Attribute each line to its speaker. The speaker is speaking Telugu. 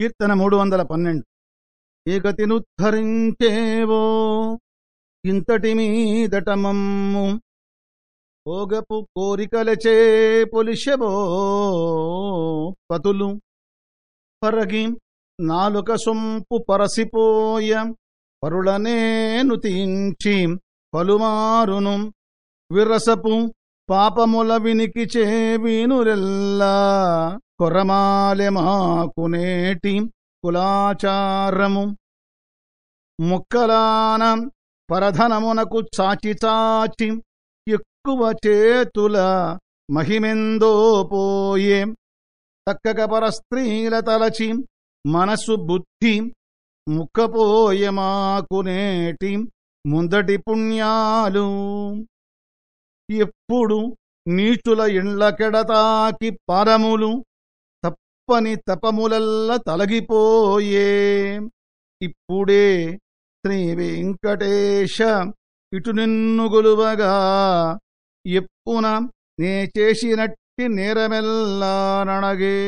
Speaker 1: కీర్తన మూడు వందల పన్నెండు ఏకతినుద్ధరించేవో ఇంతటి మీదట మమ్ము పోగపు కోరికలచే పొలిషెవో పతులు పరగి నాలుక సొంపు పరసిపోయ పరులనేను తీంచి పలుమారును విరసపు పాపముల వినికి చేవీనురెల్లా కొరమాలె మాకునేటి కులాచారము. ముక్కలాన పరధనమునకు చాచి చాచి ఎక్కువ చేతుల మహిమెందో పోయే. తక్కక పరస్త్రీల తలచి మనసు బుద్ధి ముక్కపోయే మాకునేటి ముందటి పుణ్యాలు. ఎప్పుడు నీచుల ఇండ్లకెడతాకి పరములు తప్పని తపములల్ల తలగిపోయే. ఇప్పుడే శ్రీ వెంకటేశ ఇటు నిన్ను గొలువగా. ఎప్పున నే చేసినట్టి నేరమెల్లానగే